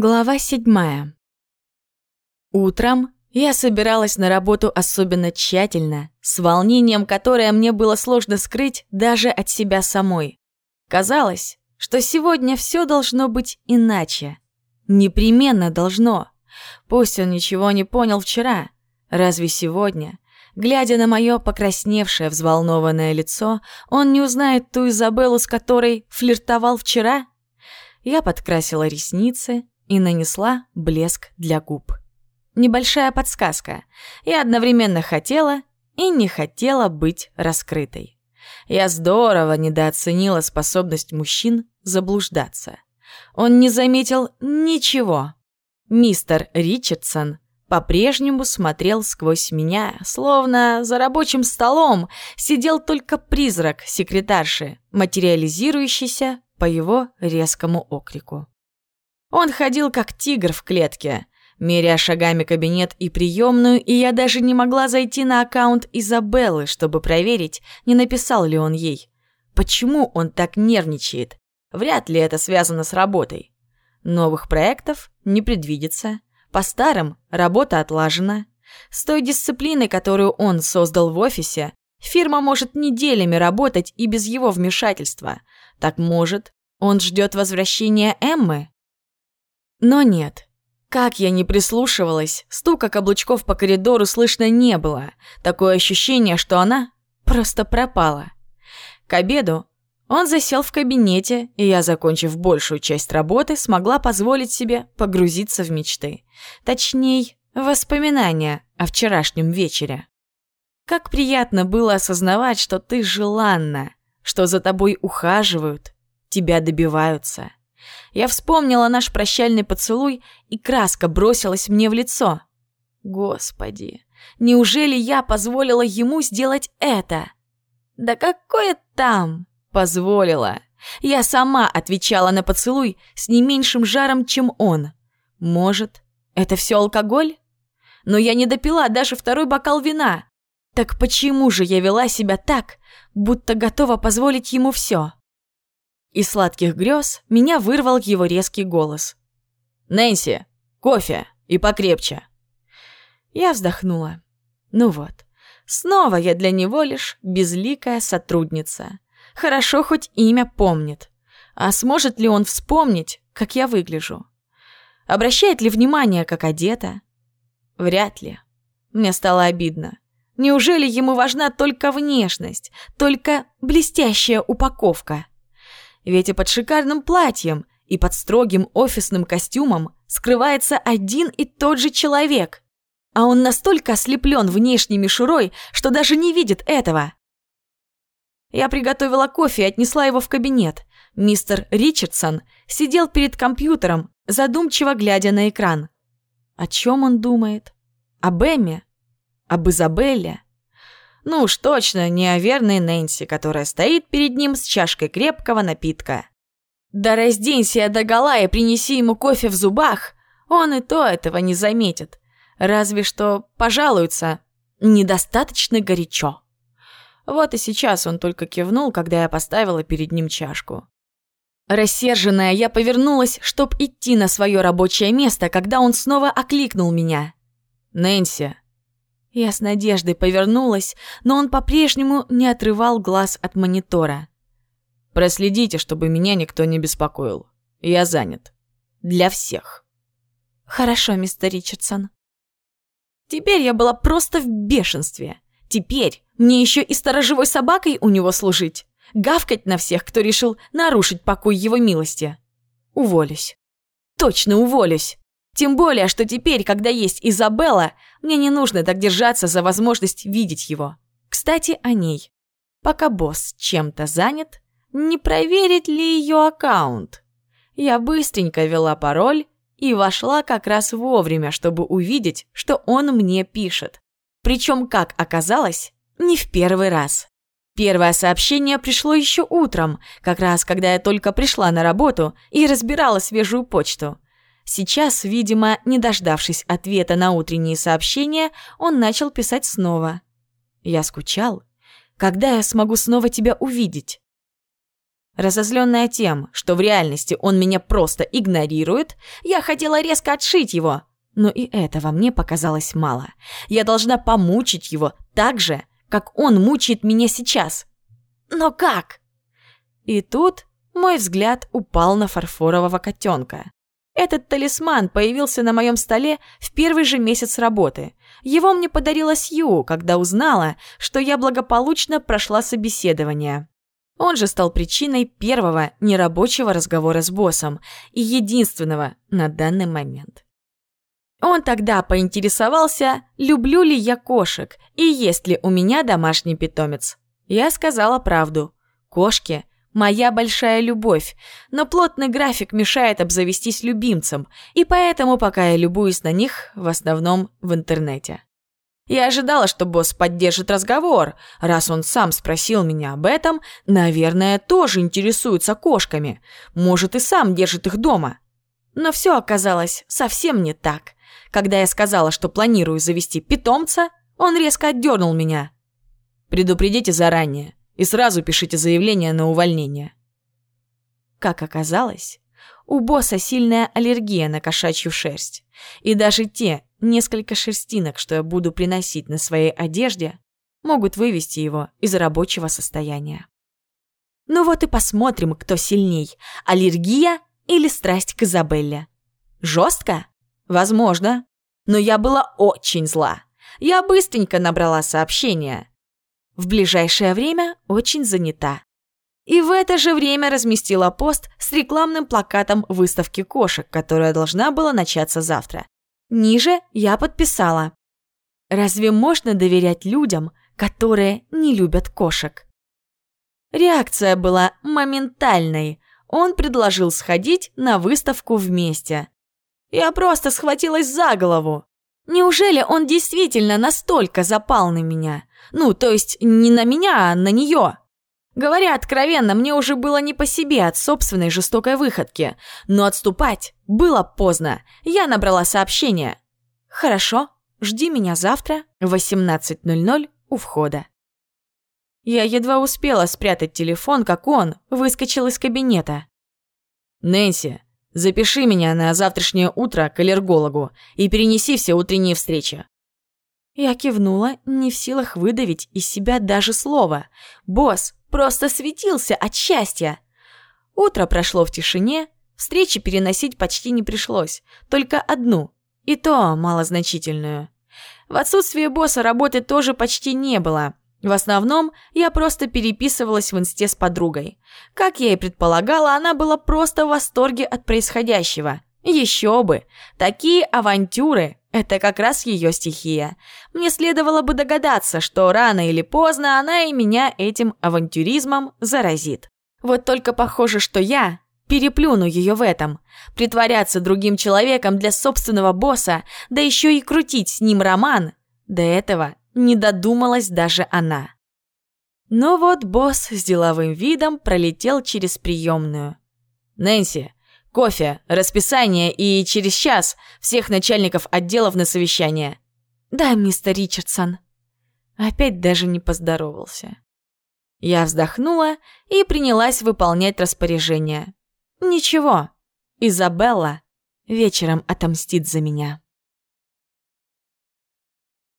Глава седьмая. Утром я собиралась на работу особенно тщательно, с волнением, которое мне было сложно скрыть даже от себя самой. Казалось, что сегодня все должно быть иначе. Непременно должно. Пусть он ничего не понял вчера. Разве сегодня, глядя на мое покрасневшее, взволнованное лицо, он не узнает ту Изабеллу, с которой флиртовал вчера? Я подкрасила ресницы, и нанесла блеск для губ. Небольшая подсказка. Я одновременно хотела и не хотела быть раскрытой. Я здорово недооценила способность мужчин заблуждаться. Он не заметил ничего. Мистер Ричардсон по-прежнему смотрел сквозь меня, словно за рабочим столом сидел только призрак секретарши, материализирующийся по его резкому окрику. Он ходил как тигр в клетке, меряя шагами кабинет и приемную, и я даже не могла зайти на аккаунт Изабеллы, чтобы проверить, не написал ли он ей. Почему он так нервничает? Вряд ли это связано с работой. Новых проектов не предвидится. По старым работа отлажена. С той дисциплиной, которую он создал в офисе, фирма может неделями работать и без его вмешательства. Так может, он ждет возвращения Эммы? Но нет. Как я не прислушивалась, стука каблучков по коридору слышно не было. Такое ощущение, что она просто пропала. К обеду он засел в кабинете, и я, закончив большую часть работы, смогла позволить себе погрузиться в мечты. Точнее, воспоминания о вчерашнем вечере. Как приятно было осознавать, что ты желанна, что за тобой ухаживают, тебя добиваются. Я вспомнила наш прощальный поцелуй, и краска бросилась мне в лицо. Господи, неужели я позволила ему сделать это? Да какое там позволила? Я сама отвечала на поцелуй с не меньшим жаром, чем он. Может, это все алкоголь? Но я не допила даже второй бокал вина. Так почему же я вела себя так, будто готова позволить ему все? Из сладких грез меня вырвал его резкий голос. «Нэнси, кофе и покрепче!» Я вздохнула. Ну вот, снова я для него лишь безликая сотрудница. Хорошо, хоть имя помнит. А сможет ли он вспомнить, как я выгляжу? Обращает ли внимание, как одета? Вряд ли. Мне стало обидно. Неужели ему важна только внешность, только блестящая упаковка? Ведь и под шикарным платьем, и под строгим офисным костюмом скрывается один и тот же человек. А он настолько ослеплен внешней мишурой, что даже не видит этого. Я приготовила кофе и отнесла его в кабинет. Мистер Ричардсон сидел перед компьютером, задумчиво глядя на экран. О чем он думает? Об Эмме? Об Изабелле? Ну уж точно не о верной Нэнси, которая стоит перед ним с чашкой крепкого напитка. Да разденься догола и принеси ему кофе в зубах, он и то этого не заметит. Разве что пожалуется, недостаточно горячо. Вот и сейчас он только кивнул, когда я поставила перед ним чашку. Рассерженная, я повернулась, чтоб идти на свое рабочее место, когда он снова окликнул меня. «Нэнси, я с надеждой повернулась, но он по-прежнему не отрывал глаз от монитора. «Проследите, чтобы меня никто не беспокоил. Я занят. Для всех». «Хорошо, мистер Ричардсон». Теперь я была просто в бешенстве. Теперь мне еще и сторожевой собакой у него служить. Гавкать на всех, кто решил нарушить покой его милости. Уволюсь. Точно уволюсь. Тем более, что теперь, когда есть Изабелла, мне не нужно так держаться за возможность видеть его. Кстати, о ней. Пока босс чем-то занят, не проверить ли ее аккаунт? Я быстренько ввела пароль и вошла как раз вовремя, чтобы увидеть, что он мне пишет. Причем, как оказалось, не в первый раз. Первое сообщение пришло еще утром, как раз когда я только пришла на работу и разбирала свежую почту. Сейчас, видимо, не дождавшись ответа на утренние сообщения, он начал писать снова. «Я скучал. Когда я смогу снова тебя увидеть?» Разозленная тем, что в реальности он меня просто игнорирует, я хотела резко отшить его. Но и этого мне показалось мало. Я должна помучить его так же, как он мучает меня сейчас. Но как? И тут мой взгляд упал на фарфорового котенка. Этот талисман появился на моем столе в первый же месяц работы. Его мне подарила Сью, когда узнала, что я благополучно прошла собеседование. Он же стал причиной первого нерабочего разговора с боссом и единственного на данный момент. Он тогда поинтересовался, люблю ли я кошек и есть ли у меня домашний питомец. Я сказала правду. Кошки – моя большая любовь, но плотный график мешает обзавестись любимцем, и поэтому пока я любуюсь на них в основном в интернете. Я ожидала, что босс поддержит разговор. Раз он сам спросил меня об этом, наверное, тоже интересуется кошками. Может, и сам держит их дома. Но все оказалось совсем не так. Когда я сказала, что планирую завести питомца, он резко отдернул меня. «Предупредите заранее и сразу пишите заявление на увольнение». Как оказалось, у босса сильная аллергия на кошачью шерсть. И даже те несколько шерстинок, что я буду приносить на своей одежде, могут вывести его из рабочего состояния. Ну вот и посмотрим, кто сильней – аллергия или страсть к Изабелле. Жестко? Возможно. Но я была очень зла. Я быстренько набрала сообщение. В ближайшее время очень занята. И в это же время разместила пост с рекламным плакатом выставки кошек, которая должна была начаться завтра. Ниже я подписала. Разве можно доверять людям, которые не любят кошек? Реакция была моментальной. Он предложил сходить на выставку вместе. Я просто схватилась за голову. Неужели он действительно настолько запал на меня? Ну, то есть не на меня, а на нее. Говоря откровенно, мне уже было не по себе от собственной жестокой выходки, но отступать было поздно. Я набрала сообщение. «Хорошо, жди меня завтра в 18.00 у входа». Я едва успела спрятать телефон, как он выскочил из кабинета. «Нэнси, запиши меня на завтрашнее утро к аллергологу и перенеси все утренние встречи». Я кивнула, не в силах выдавить из себя даже слова. «Босс, просто светился от счастья. Утро прошло в тишине, встречи переносить почти не пришлось, только одну, и то малозначительную. В отсутствие босса работы тоже почти не было. В основном я просто переписывалась в инсте с подругой. Как я и предполагала, она была просто в восторге от происходящего. Еще бы! Такие авантюры – это как раз ее стихия. Мне следовало бы догадаться, что рано или поздно она и меня этим авантюризмом заразит. Вот только похоже, что я переплюну ее в этом. Притворяться другим человеком для собственного босса, да еще и крутить с ним роман. До этого не додумалась даже она. Но вот босс с деловым видом пролетел через приемную. «Нэнси, кофе, расписание и через час всех начальников отделов на совещание». «Да, мистер Ричардсон». Опять даже не поздоровался. Я вздохнула и принялась выполнять распоряжение. «Ничего, Изабелла вечером отомстит за меня».